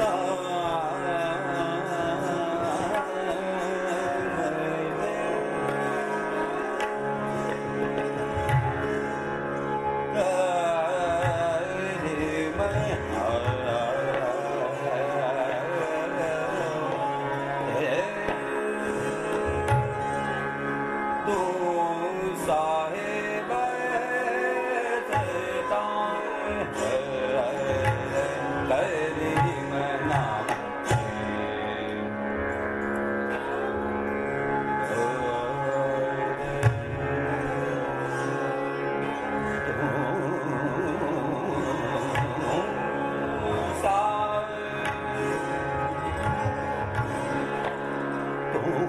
love.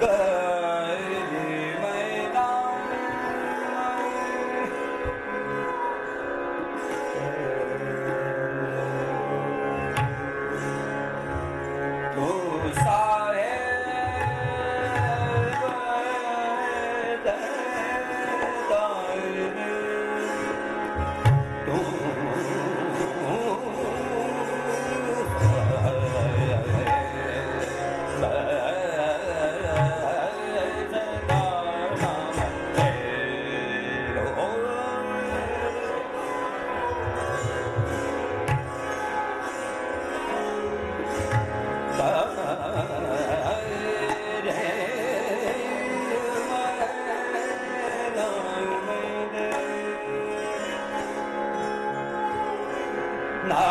the Nah.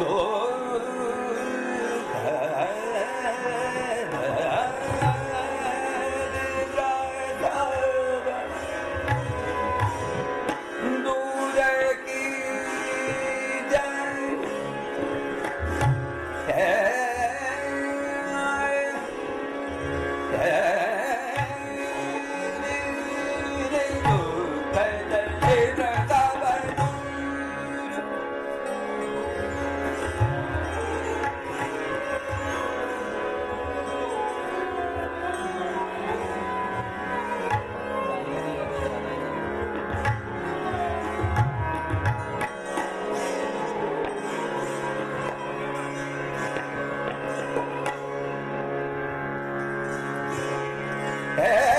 Lord. Hare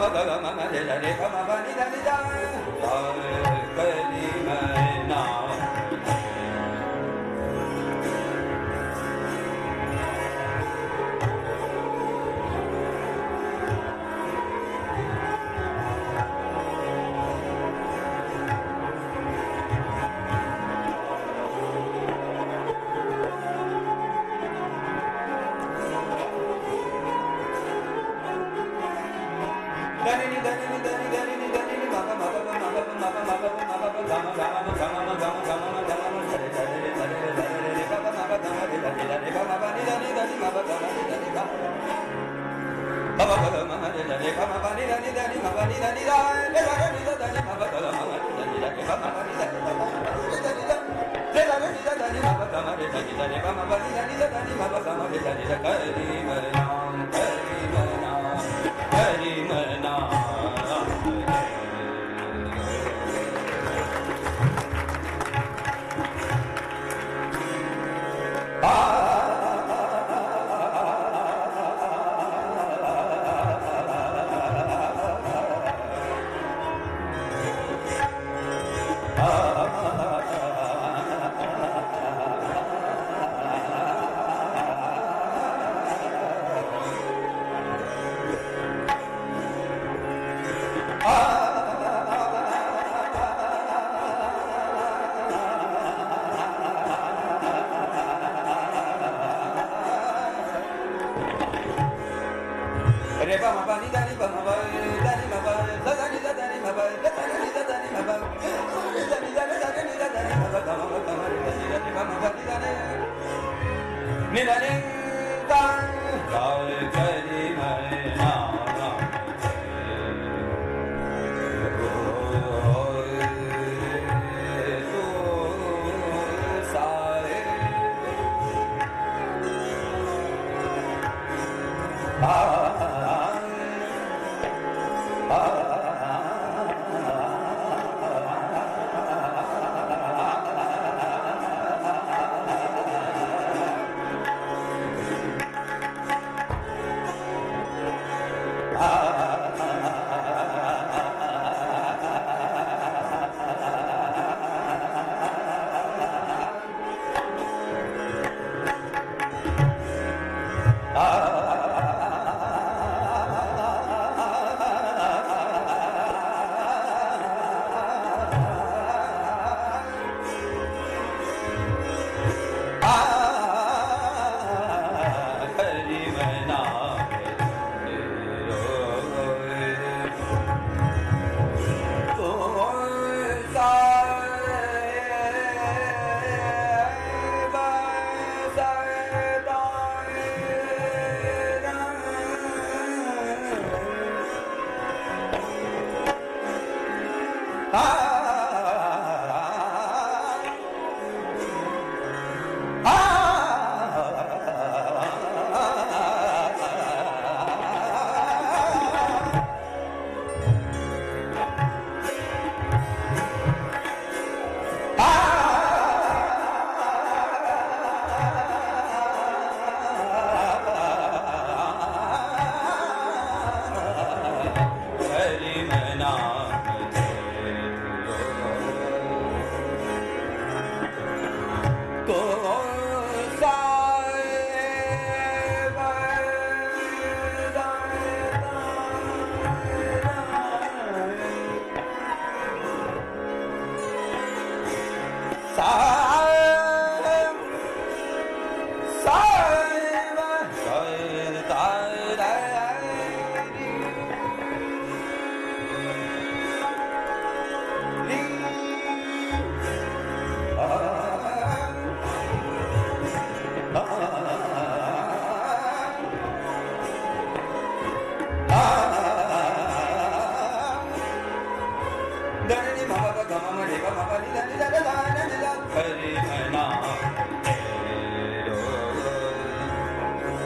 ba ba ba ba ma ma da da da ma ma ba ni da ni da. Ah.